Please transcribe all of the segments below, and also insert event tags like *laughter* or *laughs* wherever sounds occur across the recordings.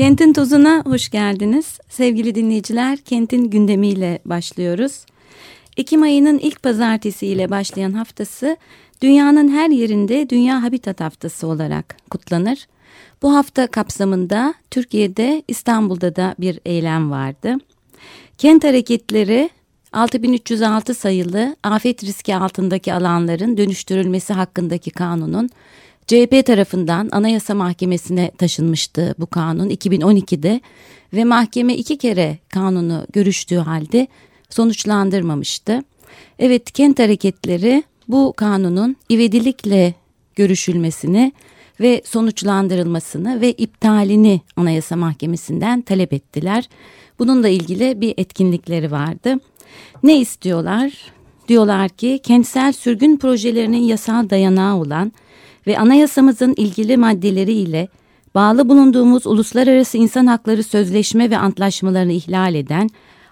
Kentin Tozu'na hoş geldiniz. Sevgili dinleyiciler, Kentin gündemiyle başlıyoruz. Ekim ayının ilk pazartesi ile başlayan haftası dünyanın her yerinde Dünya Habitat Haftası olarak kutlanır. Bu hafta kapsamında Türkiye'de İstanbul'da da bir eylem vardı. Kent hareketleri 6306 sayılı afet riski altındaki alanların dönüştürülmesi hakkındaki kanunun CHP tarafından Anayasa Mahkemesi'ne taşınmıştı bu kanun 2012'de ve mahkeme iki kere kanunu görüştüğü halde sonuçlandırmamıştı. Evet kent hareketleri bu kanunun ivedilikle görüşülmesini ve sonuçlandırılmasını ve iptalini Anayasa Mahkemesi'nden talep ettiler. Bununla ilgili bir etkinlikleri vardı. Ne istiyorlar? Diyorlar ki kentsel sürgün projelerinin yasal dayanağı olan ve anayasamızın ilgili maddeleri ile bağlı bulunduğumuz uluslararası insan hakları sözleşme ve antlaşmalarını ihlal eden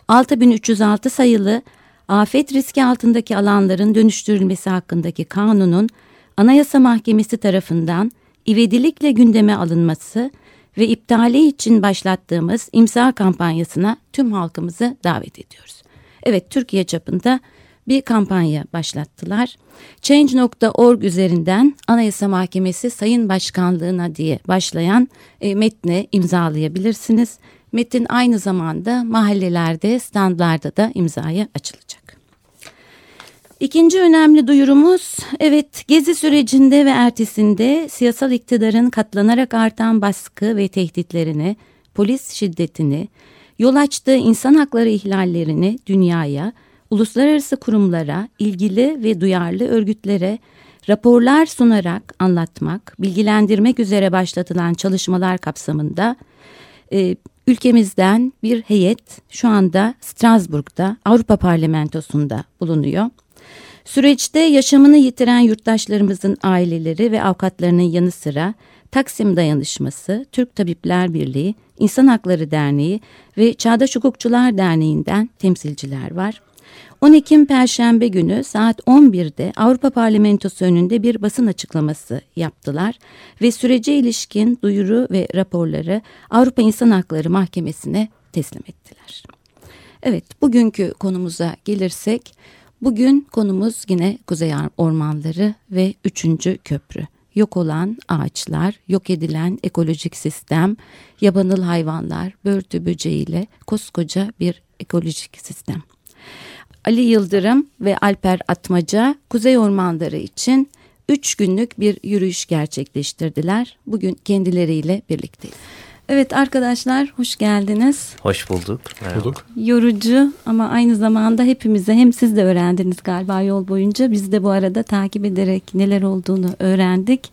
6306 sayılı afet riski altındaki alanların dönüştürülmesi hakkındaki kanunun Anayasa Mahkemesi tarafından ivedilikle gündeme alınması ve iptali için başlattığımız imza kampanyasına tüm halkımızı davet ediyoruz. Evet Türkiye çapında bir kampanya başlattılar. Change.org üzerinden Anayasa Mahkemesi Sayın Başkanlığına diye başlayan e, metne imzalayabilirsiniz. Metin aynı zamanda mahallelerde, standlarda da imzaya açılacak. İkinci önemli duyurumuz, evet gezi sürecinde ve ertesinde siyasal iktidarın katlanarak artan baskı ve tehditlerini, polis şiddetini, yol açtığı insan hakları ihlallerini dünyaya, uluslararası kurumlara, ilgili ve duyarlı örgütlere raporlar sunarak anlatmak, bilgilendirmek üzere başlatılan çalışmalar kapsamında e, ülkemizden bir heyet şu anda Strasbourg'da Avrupa Parlamentosu'nda bulunuyor. Süreçte yaşamını yitiren yurttaşlarımızın aileleri ve avukatlarının yanı sıra Taksim Dayanışması, Türk Tabipler Birliği, İnsan Hakları Derneği ve Çağdaş Hukukçular Derneği'nden temsilciler var. 10 Ekim Perşembe günü saat 11'de Avrupa Parlamentosu önünde bir basın açıklaması yaptılar ve sürece ilişkin duyuru ve raporları Avrupa İnsan Hakları Mahkemesi'ne teslim ettiler. Evet bugünkü konumuza gelirsek bugün konumuz yine Kuzey Ormanları ve 3. Köprü yok olan ağaçlar, yok edilen ekolojik sistem, yabanıl hayvanlar, börtü böceğiyle koskoca bir ekolojik sistem. Ali Yıldırım ve Alper Atmaca Kuzey Ormanları için 3 günlük bir yürüyüş gerçekleştirdiler. Bugün kendileriyle birlikteyiz. Evet arkadaşlar hoş geldiniz. Hoş bulduk. Merhaba. Bulduk. Yorucu ama aynı zamanda hepimize hem siz de öğrendiniz galiba yol boyunca. Biz de bu arada takip ederek neler olduğunu öğrendik.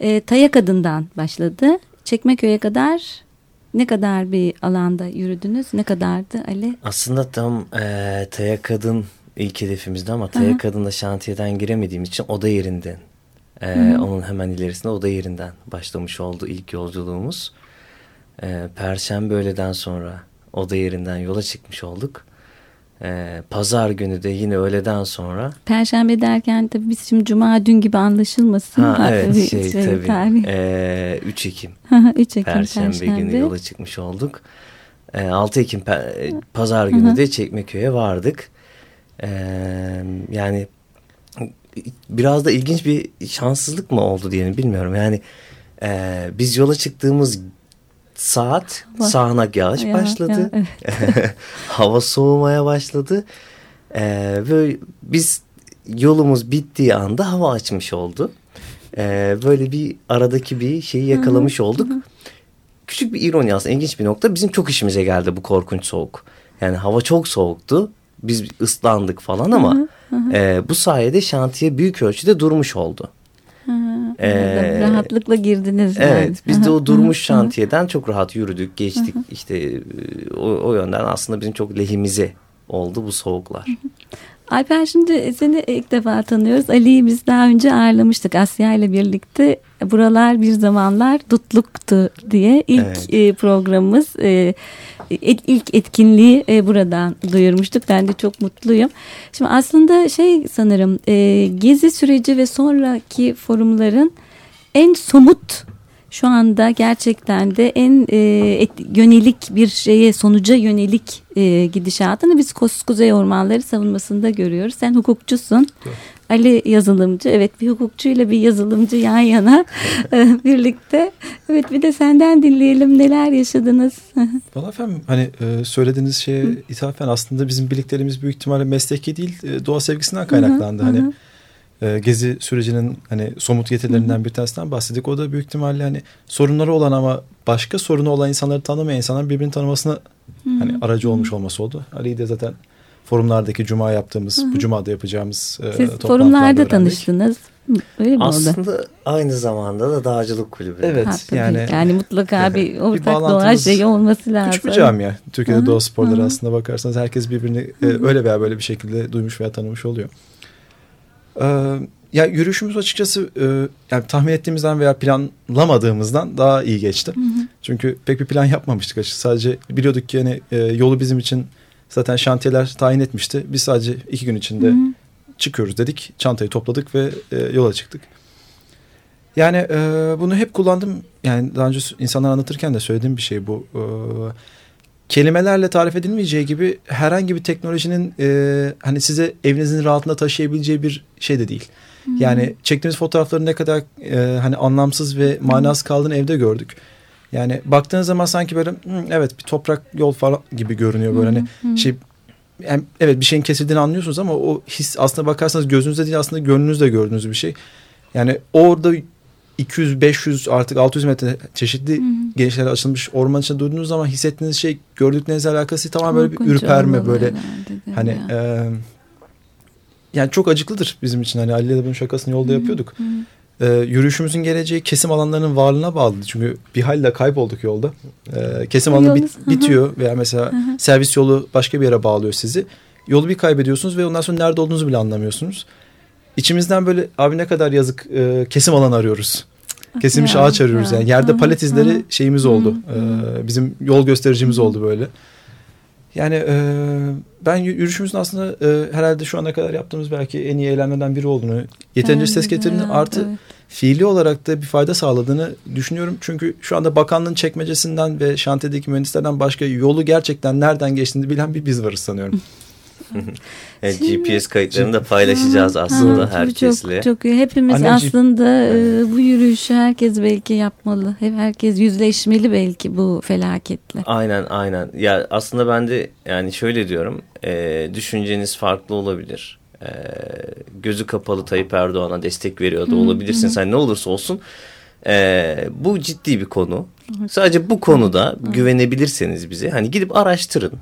E, Taya Kadın'dan başladı. Çekmeköy'e kadar ne kadar bir alanda yürüdünüz? Ne kadardı Ali? Aslında tam e, Taya Kadın ilk hedefimizdi ama Taya Aha. Kadın'da şantiyeden giremediğim için oda yerinden e, onun hemen ilerisinde oda yerinden başlamış oldu ilk yolculuğumuz. E, Perşembe öğleden sonra oda yerinden yola çıkmış olduk. Ee, pazar günü de yine öğleden sonra. Perşembe derken tabii biz şimdi cuma dün gibi anlaşılmasın. Ha, evet şey, tabii. Ee, 3 Ekim. *laughs* 3 Ekim Perşembe, Perşembe günü yola çıkmış olduk. Ee, 6 Ekim pazar günü de Çekmeköy'e vardık. Ee, yani biraz da ilginç bir şanssızlık mı oldu diyelim bilmiyorum. Yani e, biz yola çıktığımız saat sağanak yağış ya, başladı. Ya, evet. *laughs* Hava soğumaya başladı. Ee, böyle biz yolumuz bittiği anda hava açmış oldu. Ee, böyle bir aradaki bir şeyi yakalamış olduk. Küçük bir ironi aslında ilginç bir nokta. Bizim çok işimize geldi bu korkunç soğuk. Yani hava çok soğuktu. biz ıslandık falan ama. E, bu sayede şantiye büyük ölçüde durmuş oldu. Ee, rahatlıkla girdiniz. Yani. Evet biz de o durmuş şantiyeden çok rahat yürüdük geçtik işte e, o, o yönden aslında bizim çok lehimize oldu bu soğuklar. Alper şimdi seni ilk defa tanıyoruz. Ali'yi biz daha önce ağırlamıştık Asya ile birlikte. Buralar bir zamanlar dutluktu diye ilk evet. E, programımız e, ilk etkinliği e, buradan duyurmuştuk. Ben de çok mutluyum. Şimdi aslında şey sanırım gezi süreci ve sonraki forumların en somut şu anda gerçekten de en e, et, yönelik bir şeye sonuca yönelik e, gidişatını biz Kuzey Ormanları savunmasında görüyoruz. Sen hukukçusun. Evet. Ali yazılımcı. Evet bir hukukçuyla bir yazılımcı yan yana *laughs* e, birlikte. Evet bir de senden dinleyelim neler yaşadınız. *laughs* Valla efendim hani e, söylediğiniz şeye ithafen aslında bizim birliklerimiz büyük ihtimalle mesleki değil e, doğa sevgisinden kaynaklandı. Hani e, gezi sürecinin hani somut getirilerinden bir tanesinden bahsettik. O da büyük ihtimalle hani sorunları olan ama başka sorunu olan insanları tanımayan insanların birbirini tanımasına hani aracı olmuş olması oldu. Ali de zaten forumlardaki cuma yaptığımız, bu cuma da yapacağımız e, Siz forumlarda öğrendik. tanıştınız. Öyle mi Aslında oldu? aynı zamanda da dağcılık kulübü. Evet ha, yani. Yani mutlaka bir ortak bir doğa şeyi olması lazım. Küçük bir camia. Türkiye'de Hı-hı. doğa sporları Hı-hı. aslında bakarsanız herkes birbirini e, öyle veya böyle bir şekilde duymuş veya tanımış oluyor. Ee, ya yürüyüşümüz açıkçası e, yani tahmin ettiğimizden veya planlamadığımızdan daha iyi geçti. Hı hı. Çünkü pek bir plan yapmamıştık açıkçası. Sadece biliyorduk ki hani e, yolu bizim için zaten şantiyeler tayin etmişti. Biz sadece iki gün içinde hı hı. çıkıyoruz dedik. Çantayı topladık ve e, yola çıktık. Yani e, bunu hep kullandım. Yani daha önce insanlar anlatırken de söylediğim bir şey bu. E, kelimelerle tarif edilmeyeceği gibi herhangi bir teknolojinin e, hani size evinizin rahatında taşıyabileceği bir şey de değil. Hmm. Yani çektiğimiz fotoğrafların ne kadar e, hani anlamsız ve manasız kaldığını evde gördük. Yani baktığınız zaman sanki böyle evet bir toprak yol falan gibi görünüyor böyle hani hmm. şey yani evet bir şeyin kesildiğini anlıyorsunuz ama o his aslında bakarsanız gözünüzde değil aslında gönlünüzde gördüğünüz bir şey. Yani orada 200, 500 artık 600 metre çeşitli genişlere açılmış orman içinde durduğunuz zaman hissettiğiniz şey gördüklerinizle alakası tamamen böyle bir ürperme böyle hani e, yani çok acıklıdır bizim için hani Ali ile bunun şakasını yolda yapıyorduk. E, yürüyüşümüzün geleceği kesim alanlarının varlığına bağlı. Çünkü bir halde kaybolduk yolda. E, kesim alanı bit, bitiyor veya mesela servis yolu başka bir yere bağlıyor sizi. Yolu bir kaybediyorsunuz ve ondan sonra nerede olduğunuzu bile anlamıyorsunuz. İçimizden böyle abi ne kadar yazık e, kesim alan arıyoruz. Kesilmiş ya, ağaç arıyoruz ya. yani. Yerde palet izleri şeyimiz oldu. Ee, bizim yol göstericimiz oldu böyle. Yani e, ben yürüyüşümüzün aslında e, herhalde şu ana kadar yaptığımız belki en iyi eylemlerden biri olduğunu, yeterince evet, ses getirdiğini evet, artı evet. fiili olarak da bir fayda sağladığını düşünüyorum. Çünkü şu anda bakanlığın çekmecesinden ve şantiyedeki mühendislerden başka yolu gerçekten nereden geçtiğini bilen bir biz varız sanıyorum. *laughs* *laughs* Şimdi, GPS kayıtlarını da paylaşacağız aslında ha, herkesle. Çok, çok. Hepimiz Anneciğim, aslında e, bu yürüyüşü herkes belki yapmalı. Hep herkes yüzleşmeli belki bu felaketle. Aynen aynen. Ya aslında ben de yani şöyle diyorum. E, düşünceniz farklı olabilir. E, gözü kapalı Tayyip Erdoğan'a destek veriyor da olabilirsin. Sen ne olursa olsun. E, bu ciddi bir konu. Sadece bu konuda güvenebilirseniz bize hani gidip araştırın.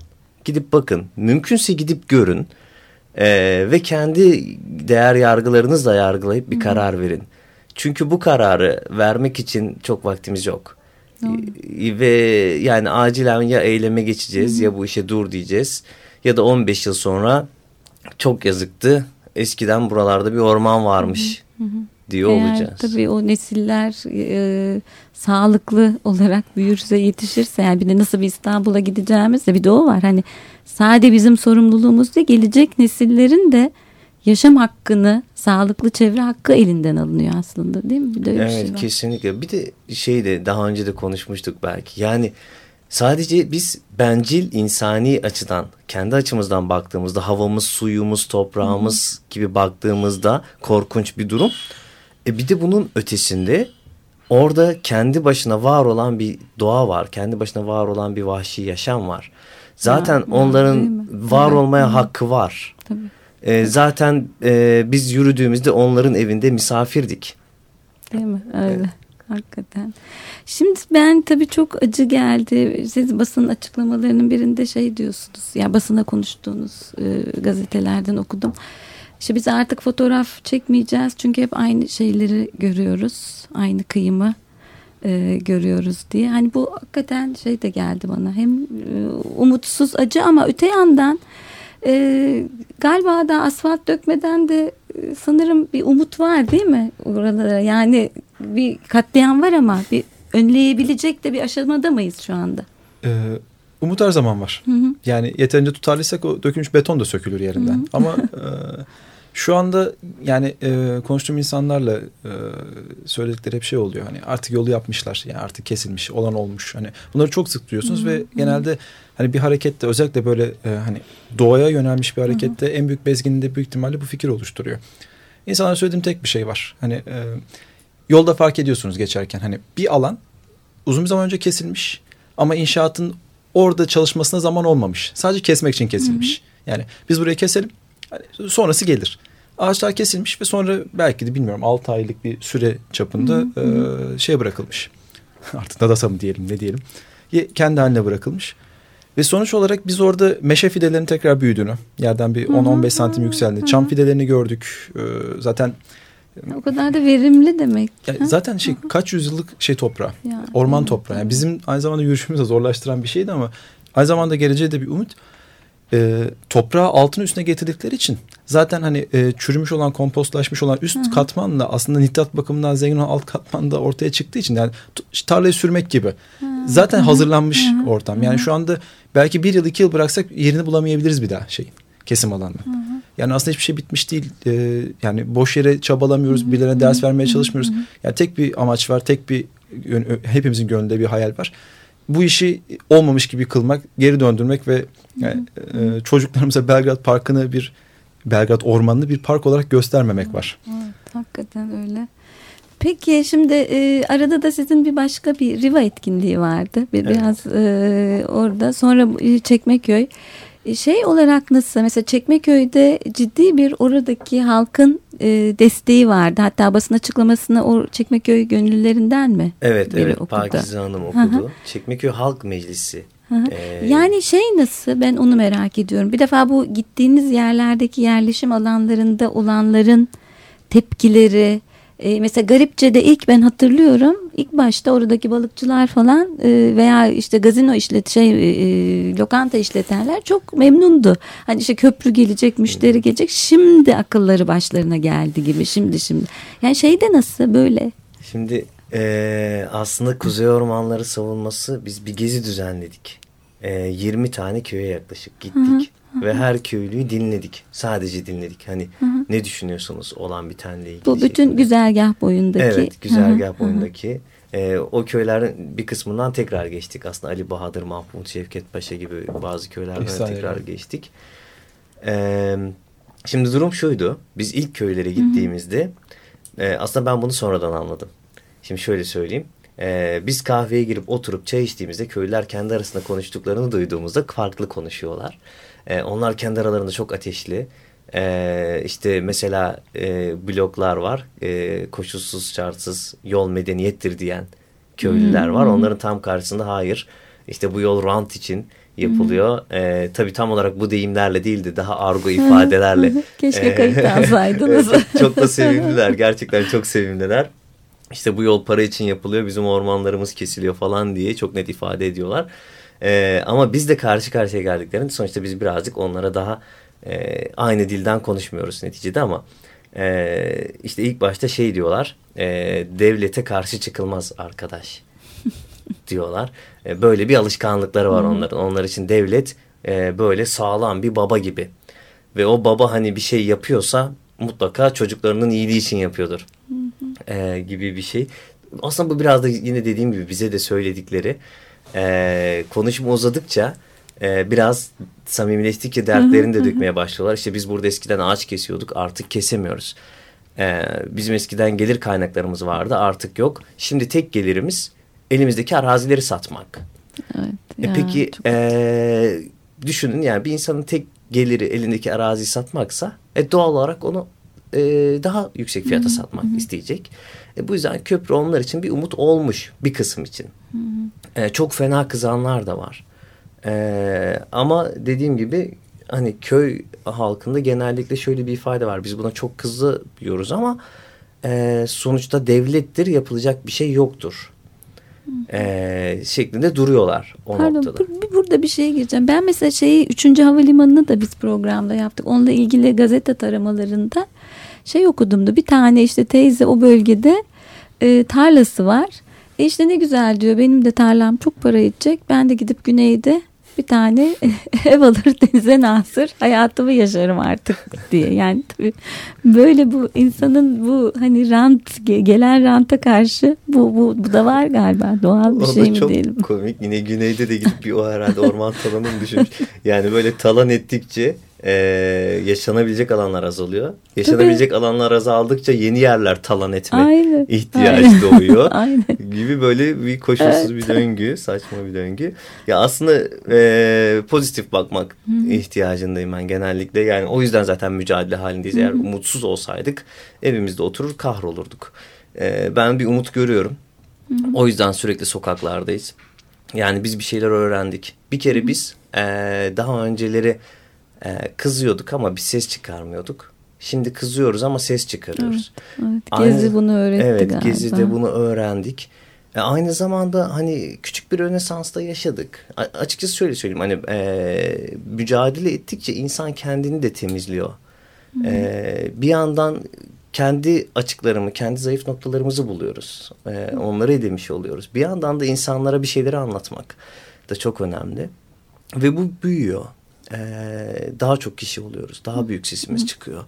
Gidip bakın. Mümkünse gidip görün. Ee, ve kendi değer yargılarınızla yargılayıp bir Hı. karar verin. Çünkü bu kararı vermek için çok vaktimiz yok. Hı. Ve yani acilen ya eyleme geçeceğiz Hı. ya bu işe dur diyeceğiz. Ya da 15 yıl sonra çok yazıktı. Eskiden buralarda bir orman varmış. Hı. Hı diyor Eğer, olacağız. Tabii o nesiller e, sağlıklı olarak büyürse yetişirse yani bir de nasıl bir İstanbul'a gideceğimiz de bir de o var. Hani sadece bizim sorumluluğumuz değil gelecek nesillerin de yaşam hakkını, sağlıklı çevre hakkı elinden alınıyor aslında değil mi? Bir de öyle evet, şey var. kesinlikle. Bir de şey de daha önce de konuşmuştuk belki. Yani sadece biz bencil insani açıdan, kendi açımızdan baktığımızda havamız, suyumuz, toprağımız Hı. gibi baktığımızda korkunç bir durum. E bir de bunun ötesinde orada kendi başına var olan bir doğa var. Kendi başına var olan bir vahşi yaşam var. Zaten ya, onların ya, var evet, olmaya evet. hakkı var. Tabii. E, zaten e, biz yürüdüğümüzde onların evinde misafirdik. Değil mi? Öyle. Hakikaten. Şimdi ben tabii çok acı geldi. Siz basın açıklamalarının birinde şey diyorsunuz. Ya basına konuştuğunuz e, gazetelerden okudum. İşte biz artık fotoğraf çekmeyeceğiz. Çünkü hep aynı şeyleri görüyoruz. Aynı kıyımı e, görüyoruz diye. Hani bu hakikaten şey de geldi bana. Hem e, umutsuz acı ama öte yandan e, galiba da asfalt dökmeden de e, sanırım bir umut var değil mi oralara? Yani bir katliam var ama bir önleyebilecek de bir aşamada mıyız şu anda? Ee, umut her zaman var. Hı hı. Yani yeterince tutarlıysak o dökülmüş beton da sökülür yerinden. Hı hı. Ama e, *laughs* şu anda yani e, konuştuğum insanlarla e, söyledikleri hep şey oluyor. Hani artık yolu yapmışlar. Yani artık kesilmiş, olan olmuş. Hani bunları çok sık duyuyorsunuz hı hı. ve genelde hani bir harekette özellikle böyle e, hani doğaya yönelmiş bir harekette hı hı. en büyük bezgininde büyük ihtimalle bu fikir oluşturuyor. İnsanlara söylediğim tek bir şey var. Hani e, yolda fark ediyorsunuz geçerken hani bir alan uzun bir zaman önce kesilmiş ama inşaatın orada çalışmasına zaman olmamış. Sadece kesmek için kesilmiş. Hı hı. Yani biz burayı keselim. Hani sonrası gelir. Ağaçlar kesilmiş ve sonra belki de bilmiyorum 6 aylık bir süre çapında hı hı. E, şey bırakılmış. *laughs* Artık nadasa mı diyelim ne diyelim. Kendi haline bırakılmış. Ve sonuç olarak biz orada meşe fidelerinin tekrar büyüdüğünü, yerden bir 10-15 santim yükseldiğini, çam fidelerini gördük. Ee, zaten o kadar da verimli demek. Yani zaten şey kaç yüzyıllık şey toprağı. Yani, orman evet, toprağı. Yani bizim aynı zamanda yürüyüşümüzü zorlaştıran bir şeydi ama aynı zamanda geleceğe de bir umut. E, toprağı altın üstüne getirdikleri için zaten hani e, çürümüş olan kompostlaşmış olan üst Hı-hı. katmanla aslında nitrat bakımından zengin olan alt katman da ortaya çıktığı için yani tarlayı sürmek gibi. Hı-hı. Zaten Hı-hı. hazırlanmış Hı-hı. ortam. Yani Hı-hı. şu anda belki bir yıl iki yıl bıraksak yerini bulamayabiliriz bir daha şeyin kesim alanı. Hı hı. Yani aslında hiçbir şey bitmiş değil. Ee, yani boş yere çabalamıyoruz, hı hı. birilerine ders vermeye çalışmıyoruz. Hı hı. Yani tek bir amaç var, tek bir hepimizin gönlünde bir hayal var. Bu işi olmamış gibi kılmak, geri döndürmek ve yani, e, çocuklarımıza Belgrad Parkı'nı bir Belgrad Ormanı'nı bir park olarak göstermemek var. Evet, hakikaten öyle. Peki şimdi e, arada da sizin bir başka bir Riva etkinliği vardı. Bir, evet. Biraz e, orada sonra Çekmeköy. Şey olarak nasıl mesela Çekmeköy'de ciddi bir oradaki halkın e, desteği vardı. Hatta basın açıklamasını o Çekmeköy gönüllülerinden mi? Evet evet okudu? Pakize Hanım okudu. Hı -hı. Çekmeköy Halk Meclisi. Ee, yani şey nasıl ben onu merak ediyorum. Bir defa bu gittiğiniz yerlerdeki yerleşim alanlarında olanların tepkileri e, mesela Garipçe'de ilk ben hatırlıyorum ilk başta oradaki balıkçılar falan e, veya işte gazino işlet şey e, e, lokanta işletenler çok memnundu. Hani işte köprü gelecek, müşteri gelecek. Şimdi akılları başlarına geldi gibi. Şimdi şimdi. Yani şey de nasıl böyle? Şimdi e, aslında Kuzey Ormanları savunması biz bir gezi düzenledik. E, 20 tane köye yaklaşık gittik. Hı hı ve her köylüyü dinledik. Sadece dinledik. Hani hı hı. ne düşünüyorsunuz olan bir taneyle ilgili. Bu bütün şeklinde. güzergah boyundaki. Evet güzergah hı hı. boyundaki. E, o köylerin bir kısmından tekrar geçtik. Aslında Ali Bahadır, Mahmut, Şevket Paşa gibi bazı köylerden Efsane tekrar yani. geçtik. E, şimdi durum şuydu. Biz ilk köylere gittiğimizde e, aslında ben bunu sonradan anladım. Şimdi şöyle söyleyeyim. Ee, biz kahveye girip oturup çay içtiğimizde köylüler kendi arasında konuştuklarını duyduğumuzda farklı konuşuyorlar. E, onlar kendi aralarında çok ateşli. E, işte mesela e, bloklar var. E, koşulsuz şartsız yol medeniyettir diyen köylüler hmm. var. Onların tam karşısında hayır. İşte bu yol rant için yapılıyor. Hmm. E, tabii tam olarak bu deyimlerle değildi. Daha argo *laughs* ifadelerle. *laughs* Keşke kayıt alsaydınız. *laughs* çok da sevindiler. Gerçekten çok sevindiler. İşte bu yol para için yapılıyor. Bizim ormanlarımız kesiliyor falan diye çok net ifade ediyorlar. E, ama biz de karşı karşıya geldiklerinde sonuçta biz birazcık onlara daha e, aynı dilden konuşmuyoruz neticede ama e, işte ilk başta şey diyorlar e, devlete karşı çıkılmaz arkadaş *laughs* diyorlar. E, böyle bir alışkanlıkları var onların. Onlar için devlet e, böyle sağlam bir baba gibi. Ve o baba hani bir şey yapıyorsa mutlaka çocuklarının iyiliği için yapıyordur. E, gibi bir şey. Aslında bu biraz da yine dediğim gibi bize de söyledikleri e, konuşma uzadıkça e, biraz samimileştikçe dertlerini de dökmeye başlıyorlar. İşte biz burada eskiden ağaç kesiyorduk artık kesemiyoruz. E, bizim eskiden gelir kaynaklarımız vardı artık yok. Şimdi tek gelirimiz elimizdeki arazileri satmak. Evet, e, peki çok... e, düşünün yani bir insanın tek geliri elindeki araziyi satmaksa e, doğal olarak onu e, daha yüksek fiyata satmak isteyecek. E, bu yüzden köprü onlar için bir umut olmuş bir kısım için. E, çok fena kızanlar da var. E, ama dediğim gibi hani köy halkında genellikle şöyle bir ifade var. Biz buna çok kızıyoruz ama e, sonuçta devlettir yapılacak bir şey yoktur. E, şeklinde duruyorlar o Pardon, noktada. Bur burada bir şeye gireceğim. Ben mesela şeyi 3. Havalimanı'nı da biz programda yaptık. Onunla ilgili gazete taramalarında şey okudum da bir tane işte teyze o bölgede e, tarlası var. E işte ne güzel diyor benim de tarlam çok para edecek. Ben de gidip güneyde bir tane *laughs* ev alır denize nasır hayatımı yaşarım artık diye. Yani tabii böyle bu insanın bu hani rant gelen ranta karşı bu bu, bu da var galiba doğal bir o şey mi çok diyelim. komik. Yine güneyde de gidip bir o herhalde orman talanı mı düşünmüş. Yani böyle talan ettikçe e, yaşanabilecek alanlar azalıyor. Yaşanabilecek Tabii. alanlar azaldıkça yeni yerler talan etme Aynen. ihtiyacı Aynen. doğuyor. *laughs* Aynen. Gibi böyle bir koşulsuz evet. bir döngü, saçma bir döngü. Ya aslında e, pozitif bakmak Hı-hı. ihtiyacındayım ben genellikle. Yani o yüzden zaten mücadele halindeyiz. Eğer Hı-hı. umutsuz olsaydık evimizde oturur kahrolurduk. E, ben bir umut görüyorum. Hı-hı. O yüzden sürekli sokaklardayız. Yani biz bir şeyler öğrendik. Bir kere biz e, daha önceleri ee, kızıyorduk ama bir ses çıkarmıyorduk. Şimdi kızıyoruz ama ses çıkarıyoruz. Evet, evet. Gezi Aynı, bunu öğretti evet, galiba. Gezi'de bunu öğrendik. E, aynı zamanda hani küçük bir rönesansta yaşadık. A açıkçası şöyle söyleyeyim hani e, mücadele ettikçe insan kendini de temizliyor. E, bir yandan kendi açıklarımı, kendi zayıf noktalarımızı buluyoruz. E, onları edemiş oluyoruz. Bir yandan da insanlara bir şeyleri anlatmak da çok önemli. Ve bu büyüyor e, daha çok kişi oluyoruz. Daha büyük sesimiz çıkıyor.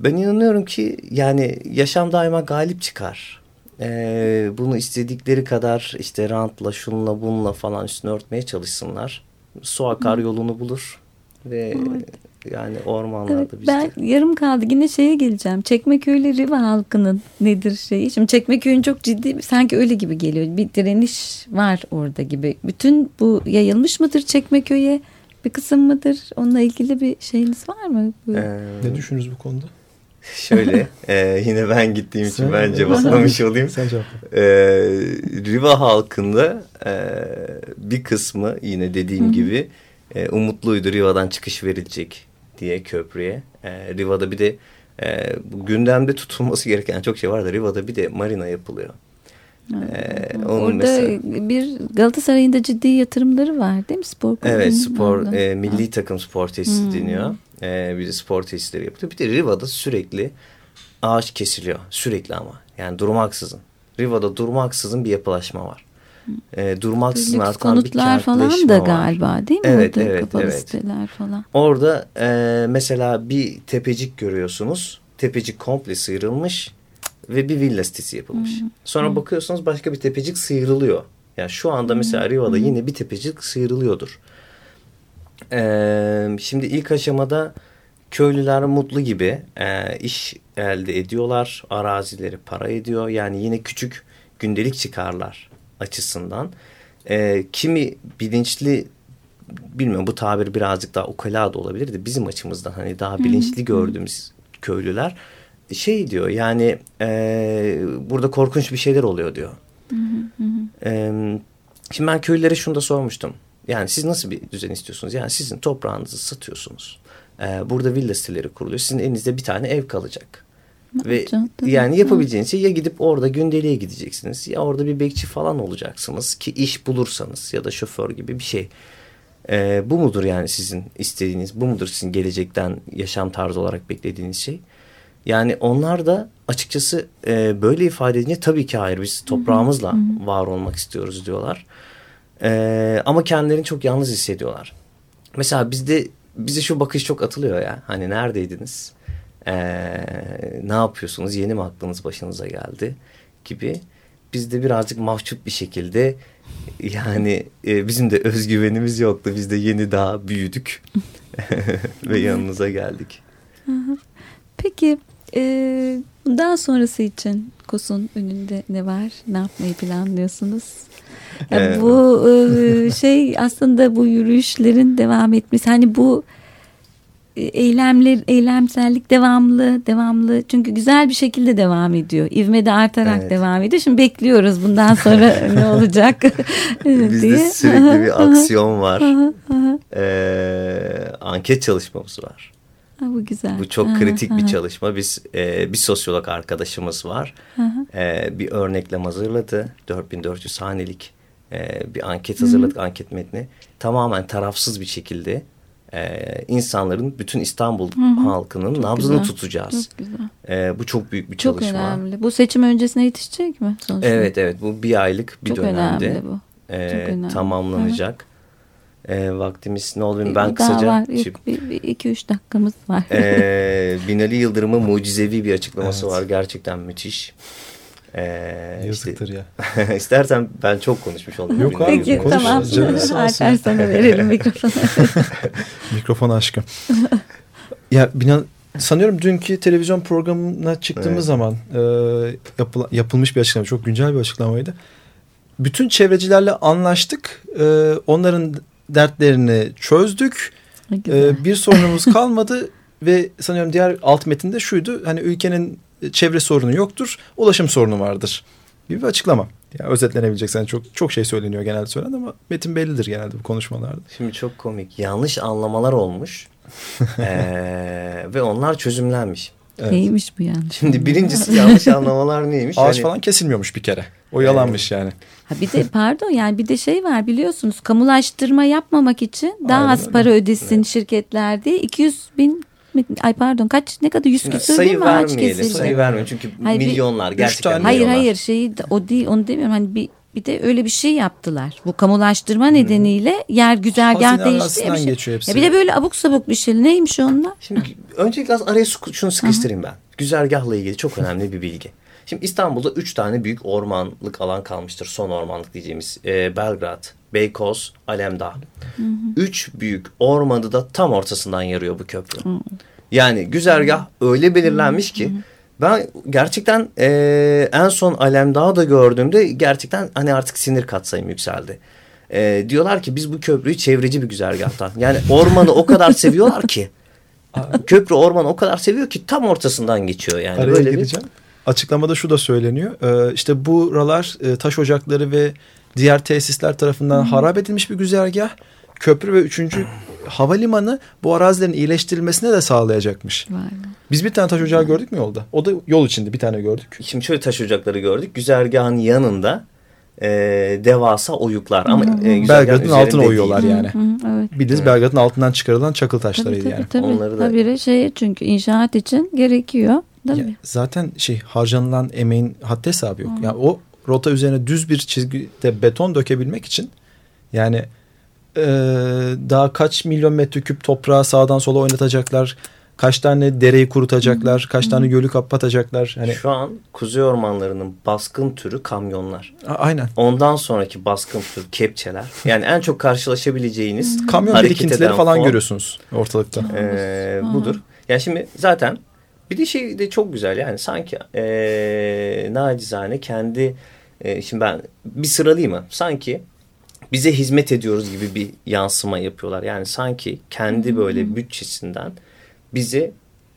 Ben inanıyorum ki yani yaşam daima galip çıkar. E, bunu istedikleri kadar işte rantla, şunla, bununla falan üstüne örtmeye çalışsınlar. Su akar yolunu bulur ve evet. yani ormanlarda evet, bizde. Ben yarım kaldı. Yine şeye geleceğim. Çekmeköy Riva halkının nedir şeyi? Şimdi Çekmeköy'ün çok ciddi sanki öyle gibi geliyor. Bir direniş var orada gibi. Bütün bu yayılmış mıdır Çekmeköy'e? Bir kısım mıdır? Onunla ilgili bir şeyiniz var mı? Ee, ne düşünürüz bu konuda? *laughs* Şöyle e, yine ben gittiğim için ben cevaplamış olayım. Sen cevap. E, Riva halkında e, bir kısmı yine dediğim -hı. gibi e, umutluydu Riva'dan çıkış verilecek diye köprüye. E, Riva'da bir de e, gündemde tutulması gereken çok şey var da Riva'da bir de marina yapılıyor. Ee, Orada mesela, bir Galatasaray'ın da ciddi yatırımları var değil mi spor Evet spor e, milli takım spor tesisi hmm. deniyor. E, bir de spor tesisleri yapılıyor. Bir de Riva'da sürekli ağaç kesiliyor. Sürekli ama yani durmaksızın. Riva'da durmaksızın bir yapılaşma var. E, durmaksızın Lüks artan bir falan da galiba değil mi? Evet Orada evet kapalı evet. Siteler falan. Orada e, mesela bir tepecik görüyorsunuz. Tepecik komple sıyrılmış ve bir villa sitesi yapılmış. Hı Sonra hı. bakıyorsunuz başka bir tepecik sıyrılıyor. Yani şu anda mesela Riva'da yine bir tepecik sıyrılıyordur. Ee, şimdi ilk aşamada köylüler mutlu gibi e, iş elde ediyorlar. Arazileri para ediyor. Yani yine küçük gündelik çıkarlar açısından. E, kimi bilinçli bilmiyorum bu tabir birazcık daha ukala da olabilirdi. Bizim açımızdan hani daha bilinçli gördüğümüz köylüler şey diyor yani e, burada korkunç bir şeyler oluyor diyor. Hı hı hı. E, şimdi ben köylülere şunu da sormuştum. Yani siz nasıl bir düzen istiyorsunuz? Yani sizin toprağınızı satıyorsunuz. E, burada villa siteleri kuruluyor. Sizin elinizde bir tane ev kalacak. Ve yani yapabileceğiniz şey ya gidip orada gündeliğe gideceksiniz ya orada bir bekçi falan olacaksınız ki iş bulursanız ya da şoför gibi bir şey. E, bu mudur yani sizin istediğiniz, bu mudur sizin gelecekten yaşam tarzı olarak beklediğiniz şey? Yani onlar da açıkçası e, böyle ifade edince tabii ki hayır biz toprağımızla hı hı. var olmak istiyoruz diyorlar. E, ama kendilerini çok yalnız hissediyorlar. Mesela bizde bize şu bakış çok atılıyor ya. Hani neredeydiniz? E, ne yapıyorsunuz? Yeni mi aklınız başınıza geldi? Gibi. Bizde birazcık mahcup bir şekilde yani e, bizim de özgüvenimiz yoktu. Biz de yeni daha büyüdük *laughs* *laughs* ve yanınıza geldik. Peki ee, bundan sonrası için KOS'un önünde ne var? Ne yapmayı planlıyorsunuz? Yani bu e, şey aslında bu yürüyüşlerin devam etmesi hani bu eylemler, eylemsellik devamlı, devamlı. Çünkü güzel bir şekilde devam ediyor. İvme de artarak evet. devam ediyor. Şimdi bekliyoruz bundan sonra *laughs* ne olacak *laughs* diye. Bizde sürekli bir aksiyon var. ee, anket çalışmamız var. Ha, bu güzel. Bu çok kritik bir çalışma. Biz e, bir sosyolog arkadaşımız var. E, bir örneklem hazırladı. 4400 hanelik e, bir anket hazırladık, anket metni. Tamamen tarafsız bir şekilde e, insanların bütün İstanbul hı hı. halkının çok nabzını güzel. tutacağız. Çok güzel. E, bu çok büyük bir çok çalışma. Çok önemli. Bu seçim öncesine yetişecek mi? Sonuçta? Evet evet bu bir aylık bir çok dönemde önemli bu. E, çok önemli. tamamlanacak. E, vaktimiz ne olur ben bir kısaca... Var. Yok, bir, bir, iki üç dakikamız var. e, *laughs* Binali Yıldırım'ın mucizevi bir açıklaması evet. var. Gerçekten müthiş. Ee, Yazıktır işte, ya. *laughs* istersen ben çok konuşmuş oldum. Yok abi Peki, konuş. Tamam. Alper sana verelim mikrofonu. *laughs* Mikrofon aşkım. ya Binan sanıyorum dünkü televizyon programına çıktığımız evet. zaman e, yapıl, yapılmış bir açıklama. Çok güncel bir açıklamaydı. Bütün çevrecilerle anlaştık. E, onların dertlerini çözdük. E, bir sorunumuz *laughs* kalmadı ve sanıyorum diğer alt metinde şuydu. Hani ülkenin çevre sorunu yoktur, ulaşım sorunu vardır gibi bir açıklama. Yani özetlenebilecek sen çok çok şey söyleniyor genelde söylenen ama metin bellidir genelde bu konuşmalarda. Şimdi çok komik. Yanlış anlamalar olmuş. *laughs* ee, ve onlar çözümlenmiş. Evet. Neymiş bu yanlış? Şimdi birincisi *laughs* yanlış anlamalar neymiş? Ağaç hani... falan kesilmiyormuş bir kere. O yalanmış yani. Ha bir de pardon yani bir de şey var biliyorsunuz kamulaştırma yapmamak için daha Aynen az para ödesin evet. şirketler diye 200 bin Ay pardon kaç ne kadar yüz küsur değil mi ağaç kesildi? Sayı vermeyelim çünkü hayır, milyonlar bir, gerçekten Hayır milyonlar. hayır şeyi o değil onu demiyorum hani bir bir de öyle bir şey yaptılar. Bu kamulaştırma hmm. nedeniyle yer güzergah değişti. Bir, şey. geçiyor hepsi. Ya bir de böyle abuk sabuk bir şey. Neymiş onlar? Şimdi *laughs* öncelikle araya şunu sıkıştırayım ben. Güzergahla ilgili çok önemli bir bilgi. Şimdi İstanbul'da üç tane büyük ormanlık alan kalmıştır. Son ormanlık diyeceğimiz. E, Belgrad, Beykoz, Alemdağ. Hı hı. Üç büyük ormanı da tam ortasından yarıyor bu köprü. Hı. Yani güzergah öyle belirlenmiş ki ben gerçekten e, en son Alemdağ'da gördüğümde gerçekten hani artık sinir katsayım yükseldi. E, diyorlar ki biz bu köprüyü çevreci bir güzergahtan. Yani ormanı o kadar *laughs* seviyorlar ki. Köprü ormanı o kadar seviyor ki tam ortasından geçiyor yani. Araya böyle gireceğim. Bir... Açıklamada şu da söyleniyor. Ee, işte buralar e, taş ocakları ve diğer tesisler tarafından hmm. harap edilmiş bir güzergah. Köprü ve üçüncü havalimanı bu arazilerin iyileştirilmesine de sağlayacakmış. Vay Biz bir tane taş ocağı gördük mü yolda? O da yol içinde bir tane gördük. Şimdi şöyle taş ocakları gördük. Güzergahın yanında e, devasa oyuklar ama e, Belgrad'ın altına oyuyorlar yani. Hı hı, evet. Bildiğiniz evet. Belgrad'ın altından çıkarılan çakıl taşlarıydı tabii, tabii, yani. Tabii. Onları da... Habire şey çünkü inşaat için gerekiyor. Değil ya, mi? Zaten şey harcanılan emeğin haddi hesabı yok. Hı. Yani o rota üzerine düz bir çizgide beton dökebilmek için yani e, daha kaç milyon metreküp toprağı sağdan sola oynatacaklar. Kaç tane dereyi kurutacaklar, hı hı. kaç tane gölü kapatacaklar. Hani şu an kuzey ormanlarının baskın türü kamyonlar. A aynen. Ondan sonraki baskın tür kepçeler. Yani en çok karşılaşabileceğiniz kamyon birikintileri falan form, görüyorsunuz ortalıkta. E, budur. Yani şimdi zaten bir de şey de çok güzel yani sanki e, nacizane kendi e, şimdi ben bir sıralayayım mı? Sanki bize hizmet ediyoruz gibi bir yansıma yapıyorlar. Yani sanki kendi böyle bütçesinden bizi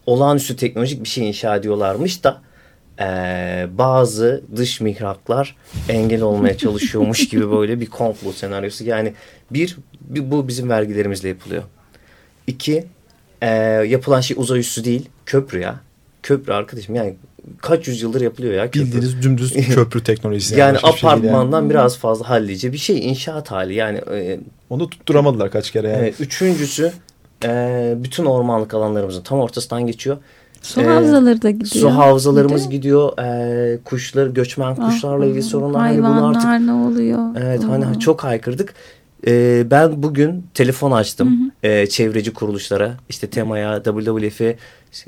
olağanüstü teknolojik bir şey inşa ediyorlarmış da e, bazı dış mihraklar engel olmaya *laughs* çalışıyormuş gibi böyle bir komplo senaryosu. Yani bir, bir bu bizim vergilerimizle yapılıyor. İki e, yapılan şey uzay üssü değil köprü ya. Köprü arkadaşım yani kaç yüzyıldır yapılıyor ya köprü. Bildiğiniz dümdüz *laughs* köprü teknolojisi. yani, yani apartmandan yani. biraz fazla hallice bir şey inşaat hali yani. E, Onu tutturamadılar kaç kere yani. Evet, üçüncüsü e, bütün ormanlık alanlarımızın tam ortasından geçiyor. Su ee, havzaları da gidiyor. Su havzalarımız gidiyor. Ee, kuşlar, göçmen ah, kuşlarla ilgili sorunlar. Hayvanlar hani bunu artık, ne oluyor? Evet Aa. hani çok haykırdık. Ee, ben bugün telefon açtım. Hı hı. Ee, çevreci kuruluşlara. işte temaya, WWF'e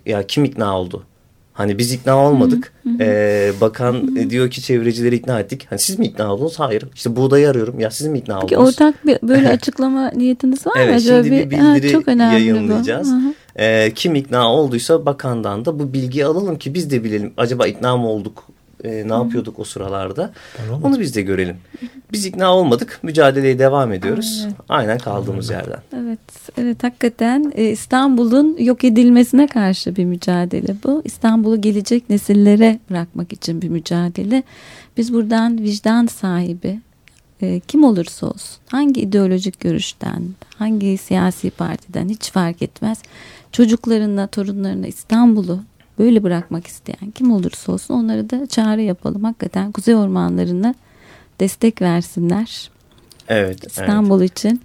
ya kim ikna oldu? Hani biz ikna olmadık. Hı hı. Ee, bakan hı hı. diyor ki çevrecileri ikna ettik. Hani siz mi ikna oldunuz? Hayır. İşte buğdayı arıyorum. Ya siz mi ikna oldunuz? Peki ortak bir böyle *laughs* açıklama niyetiniz var evet, mı? Evet şimdi bir bildiri ha, çok yayınlayacağız. Ee, kim ikna olduysa bakandan da bu bilgiyi alalım ki biz de bilelim. Acaba ikna mı olduk e, ne yapıyorduk o sıralarda onu biz de görelim. Biz ikna olmadık mücadeleye devam ediyoruz. Evet. Aynen kaldığımız yerden. Evet, evet hakikaten e, İstanbul'un yok edilmesine karşı bir mücadele bu. İstanbul'u gelecek nesillere bırakmak için bir mücadele. Biz buradan vicdan sahibi e, kim olursa olsun hangi ideolojik görüşten hangi siyasi partiden hiç fark etmez çocuklarına torunlarına İstanbul'u böyle bırakmak isteyen kim olursa olsun onları da çağrı yapalım hakikaten kuzey ormanlarına destek versinler. Evet. İstanbul evet. için.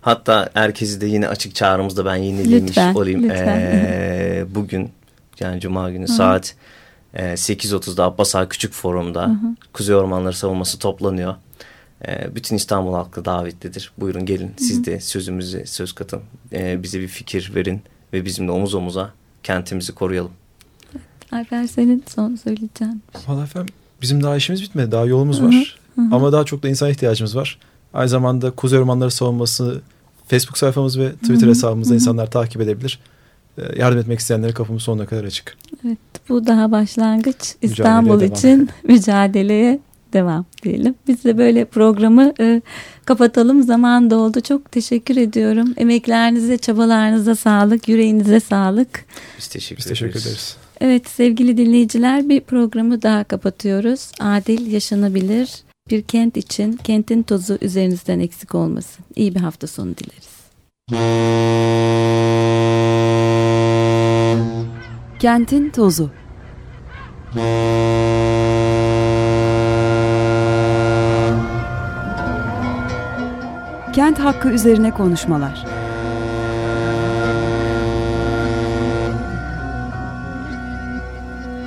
Hatta herkesi de yine açık çağrımızda ben yenilemiş lütfen, olayım. Lütfen. Ee, bugün yani Cuma günü Hı. saat e, 8.30'da Abbas Ağa Küçük Forum'da Hı. Kuzey Ormanları Savunması toplanıyor. E, bütün İstanbul halkı davetlidir. Buyurun gelin siz Hı. de sözümüze söz katın. E, bize bir fikir verin ve bizimle omuz omuza kentimizi koruyalım. Alper senin son söyleyeceğin. Valla efendim bizim daha işimiz bitmedi. Daha yolumuz Hı -hı. var. Hı -hı. Ama daha çok da insan ihtiyacımız var. Aynı zamanda Kuzey Ormanları Savunması Facebook sayfamız ve Twitter Hı -hı. hesabımızda Hı -hı. insanlar takip edebilir. Ee, yardım etmek isteyenlere kapımız sonuna kadar açık. Evet bu daha başlangıç. İstanbul için devam. mücadeleye devam diyelim. Biz de böyle programı e, kapatalım. Zaman doldu. Çok teşekkür ediyorum. Emeklerinize, çabalarınıza sağlık, yüreğinize sağlık. Biz teşekkür, Biz teşekkür ederiz. ederiz. Evet sevgili dinleyiciler bir programı daha kapatıyoruz. Adil yaşanabilir bir kent için kentin tozu üzerinizden eksik olmasın. İyi bir hafta sonu dileriz. Kentin tozu Kent hakkı üzerine konuşmalar.